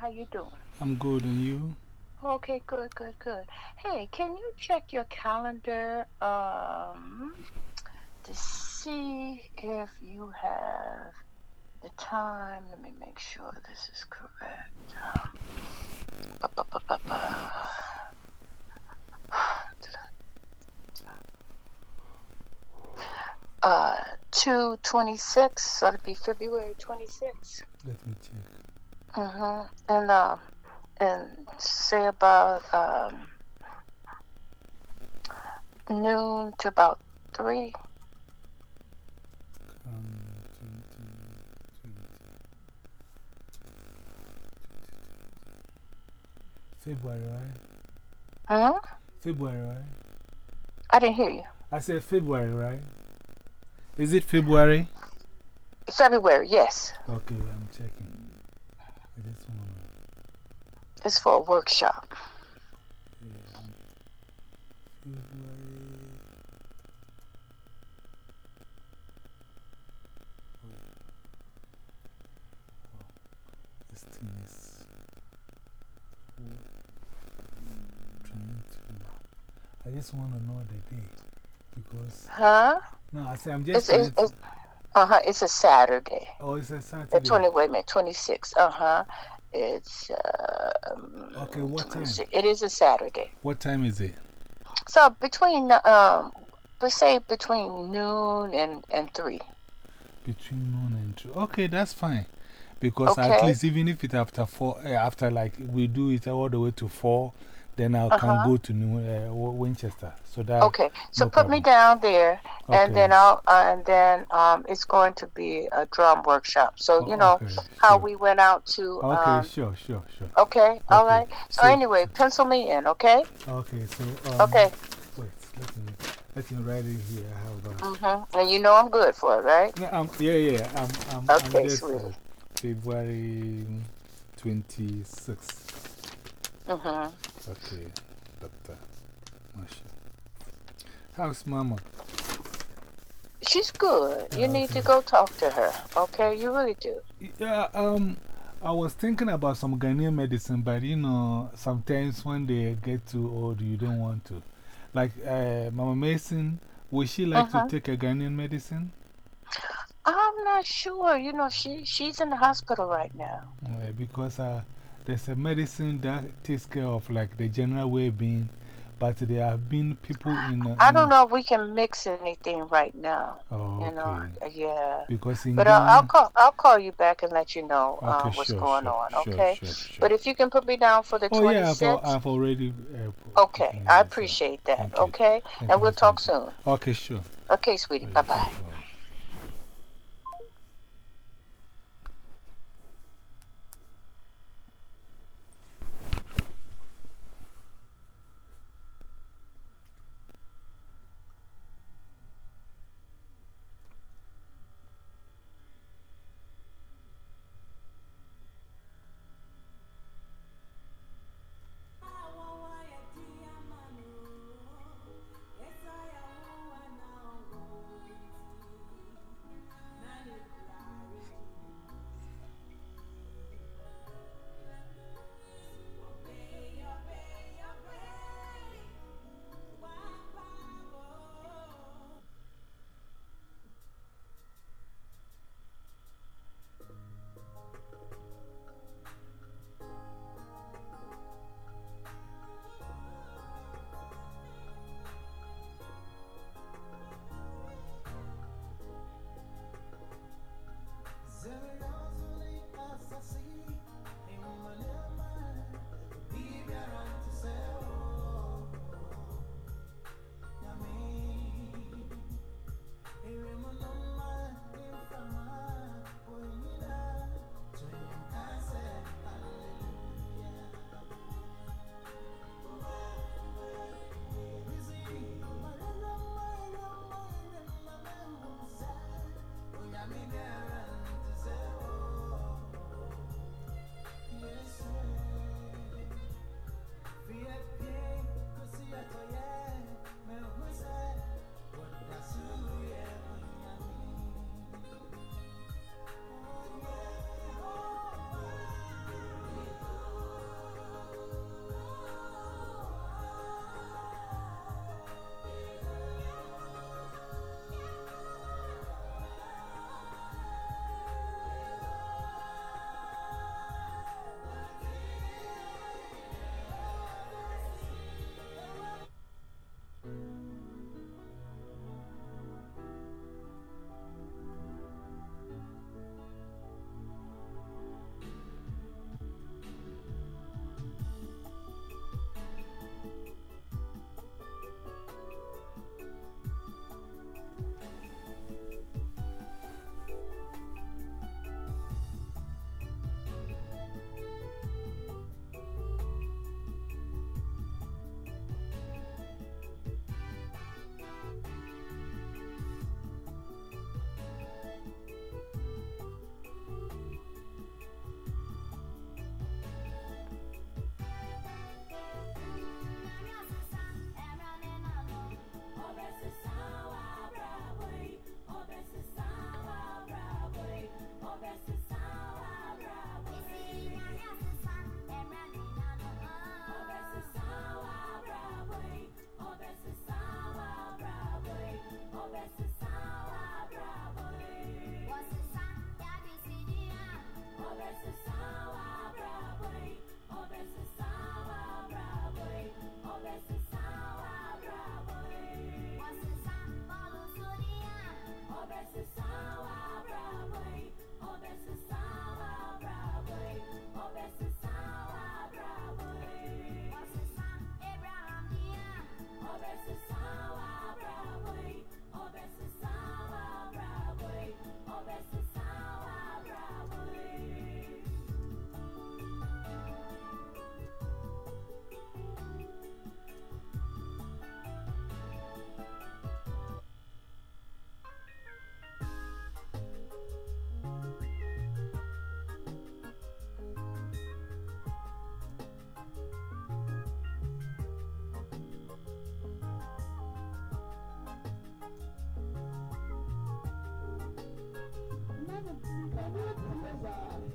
How you doing? I'm good, and you? Okay, good, good, good. Hey, can you check your calendar um, to see if you have the time? Let me make sure this is correct. Um, ba, ba, ba. Uh, 226, so it'll be February 26th. Let me check. Mm-hmm. And uh, and say about um, noon to about three. 20, 20. February, right? Huh? February, right? I didn't hear you. I said February, right? Is it February? February, yes. Okay, I'm checking. I just want It's for a workshop. February. Oh, this thing is. Trying to. I just want to know the day. Because. Huh? No, I say I'm just. it's, it's, uh huh. It's a Saturday. oh, it's a Saturday. 20, wait a minute, 26. Uh huh. It's. Um, Okay, what time? It is a Saturday. What time is it? So between, um, let's say between noon and, and 3. Between noon and two. Okay, that's fine. Because at least even if it's after four, eh, after like we do it all the way to four, then I can Uh-huh. go to New uh, Winchester. So that. Okay, so no put me down there, and then I'll, uh, and then um, it's going to be a drum workshop. So Oh, you know okay, how sure. we went out to. Okay, Um, sure, sure, sure. okay, all Okay, right. So, so- anyway, pencil me in, okay? Okay, so. Um, Okay. Wait, let me, let me write it here. I have a. Mm-hmm. And you know I'm good for it, right? Um, yeah, yeah. I'm, I'm, Okay, I'm just, sweetie. February 26th. Mm-hmm. Okay, Doctor Masha. How's Mama? She's good. You need to go talk to her, okay? You really do. Yeah, um, I was thinking about some Ghanaian medicine, but you know, sometimes when they get too old, you don't want to. Like uh, Mama Mason, would she like Uh-huh. to take a Ghanaian medicine? I'm not sure. You know, she she's in the hospital right now. Uh, because uh, there's a medicine that takes care of like the general well being, but there have been people in. Uh, I don't know if we can mix anything right now. Oh, You know, okay. yeah. Because in But I'll, I'll call. I'll call you back and let you know uh, Okay, what's sure, going sure, on. sure, Okay. But if you can put me down for the Oh, yeah, I've, I've already. Uh, Okay, I appreciate that. thank. Okay, and we'll talk soon. Okay, sure. Okay, sweetie. Bye bye.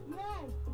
Yes.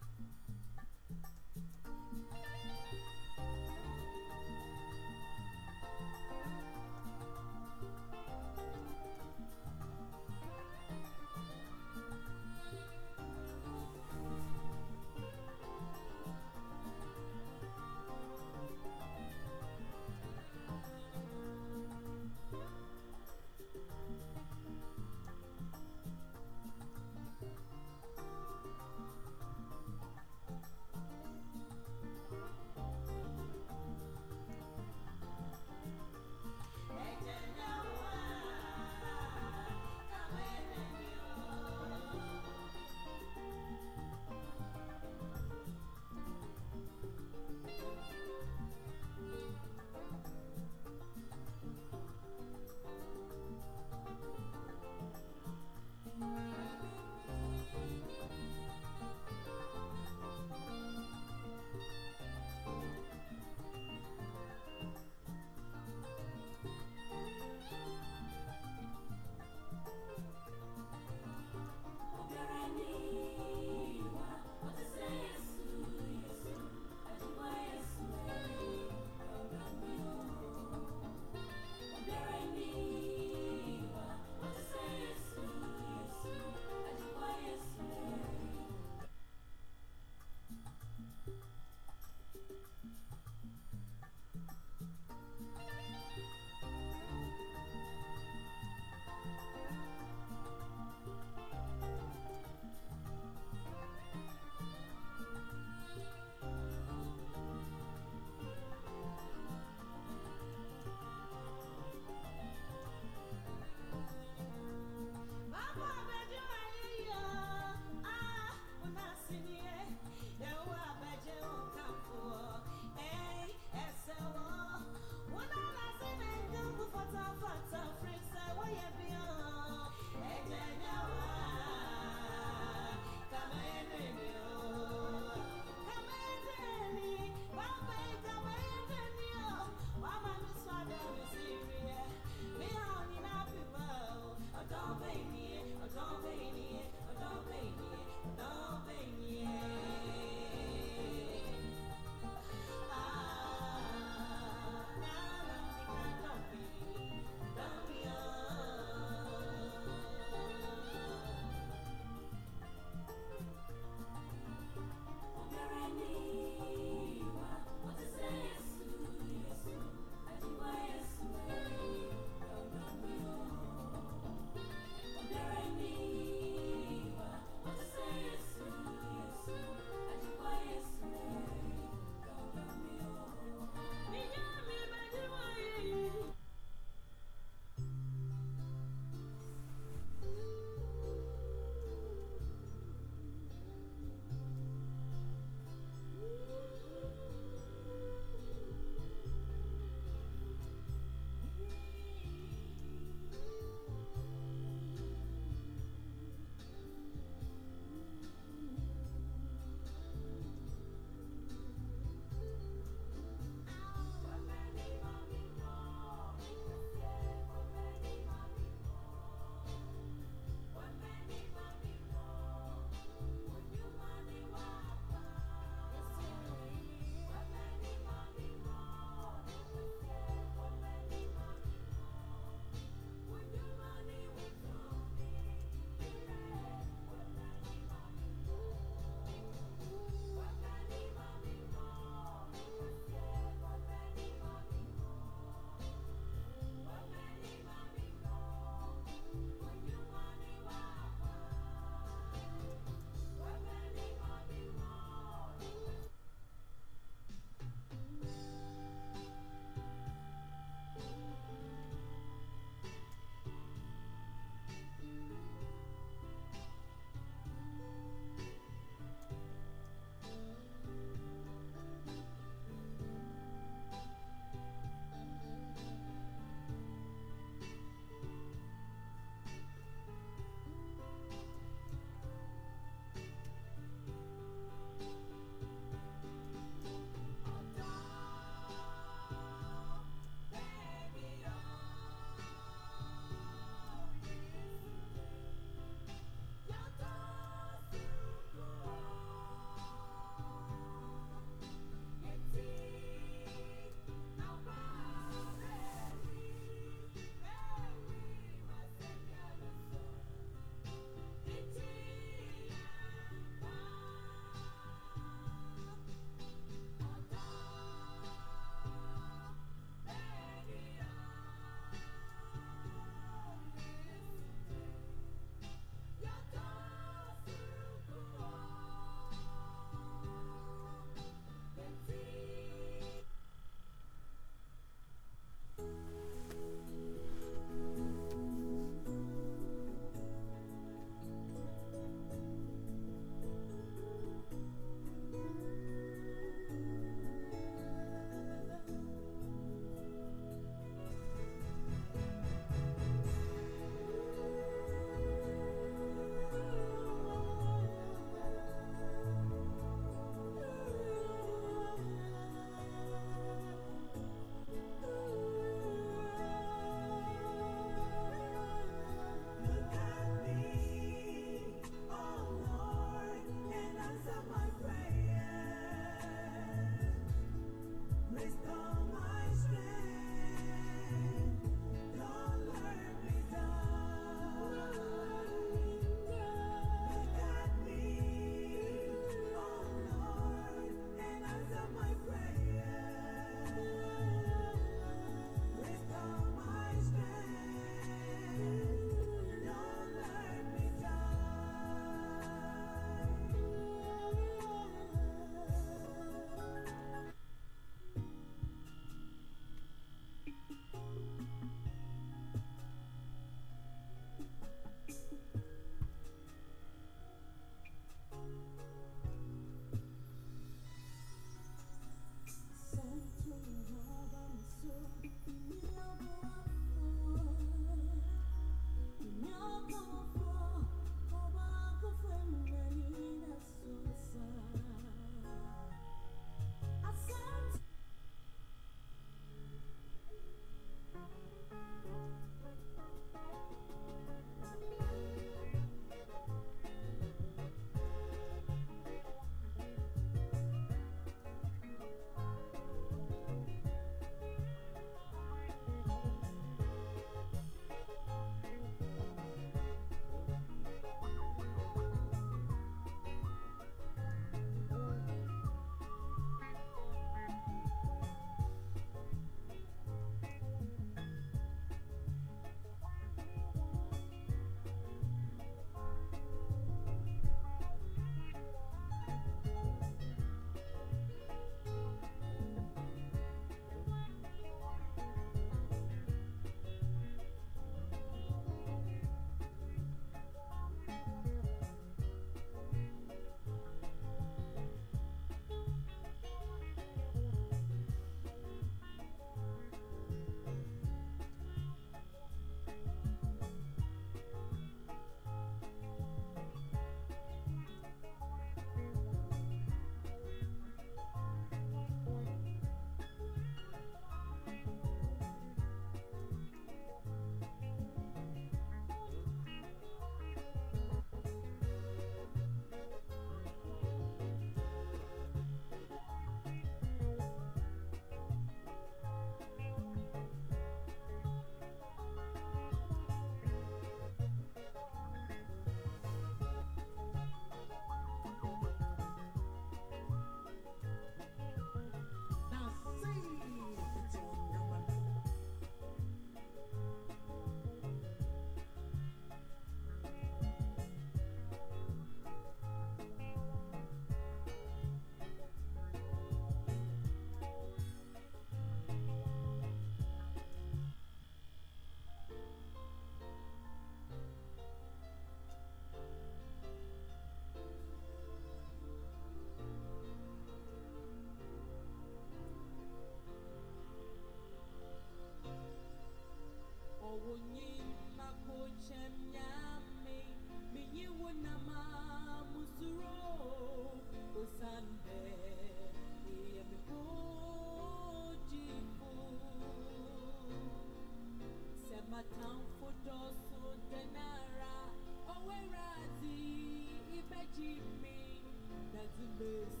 this.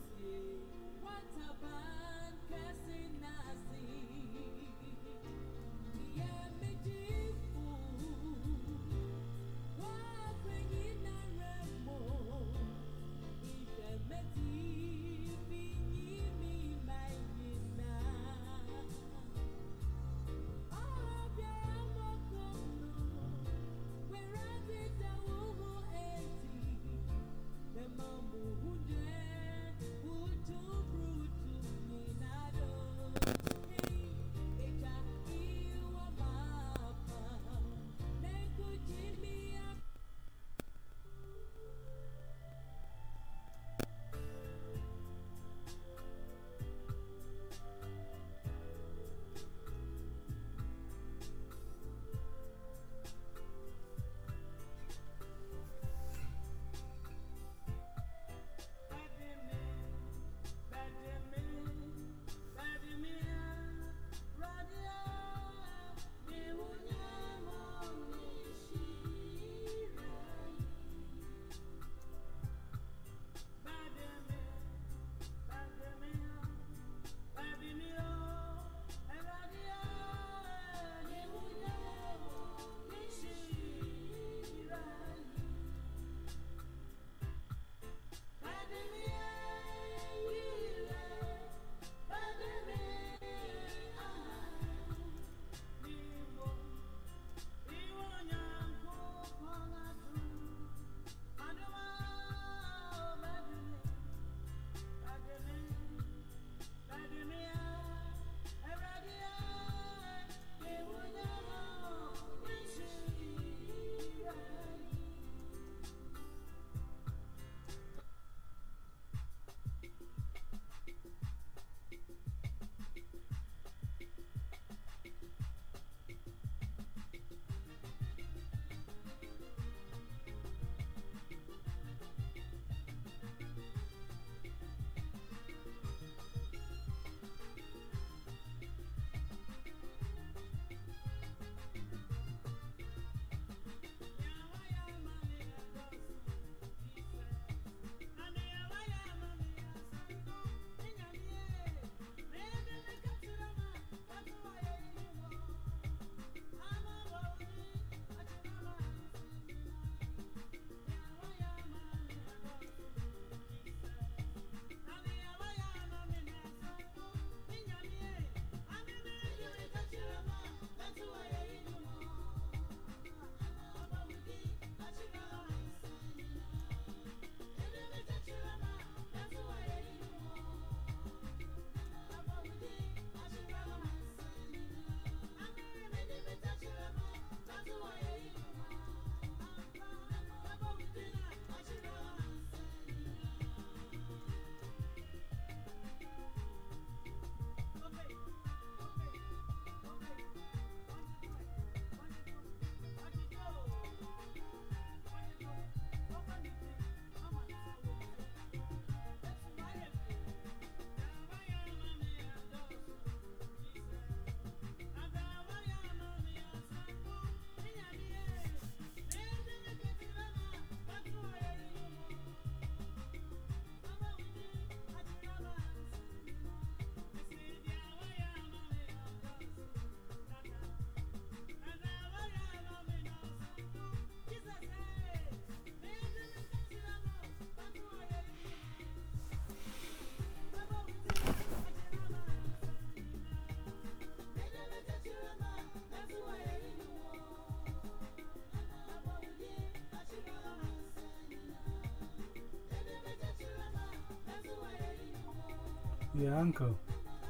Yeah, uncle.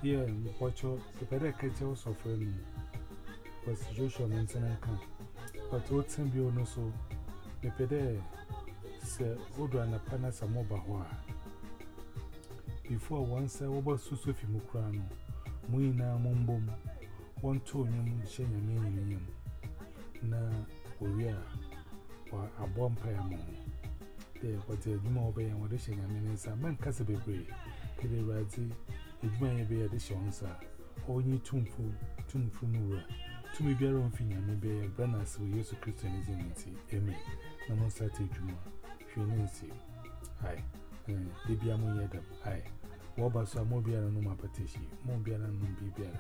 Yeah, watch your the better catch us of him. Was Joshua Manson can. But what's him be on so? The pede say, Odo and a panas a mobile. Before once I was so Sophie Mukrano, Muina Mumbum, one two yam, Shane Yam, na Oria or a bomb payamo. There, what a Juma obey and what is Shane Yamin, and man Casabe, Kede Razi, a Juman Bay edition, sir. All you tuneful, tuneful Mura. To me, bear on Finya, maybe a branders we use Christianism and see. Amen. No more Saturday Juma. Financy. Aye. Debia Moyadam. Aye. Waba so Mobiara no my petition. Mobiara no Bibiara.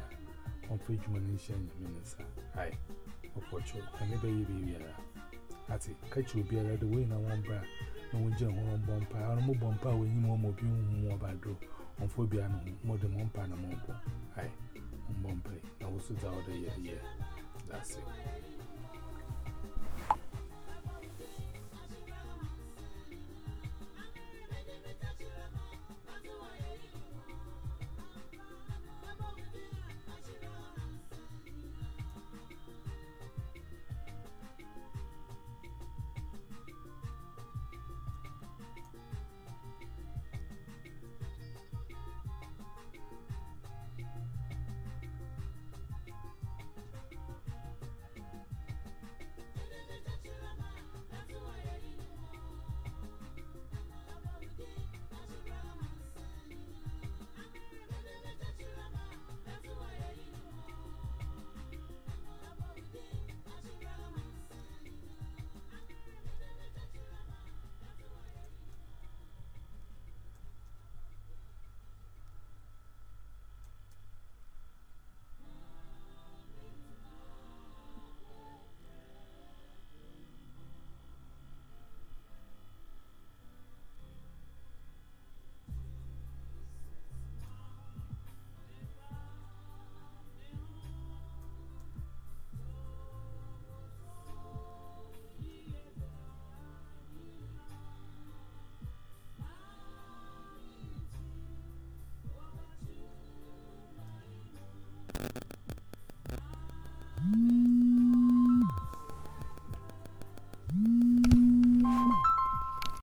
On Fridge Biara better. Ati, catch you be a the way now one bra. No one jam on bumper. I don't move bumper when you more mobile more bad door. on phobia no more than one pan a mobile. Aye, on bumpy. I was out there, yeah, that's it.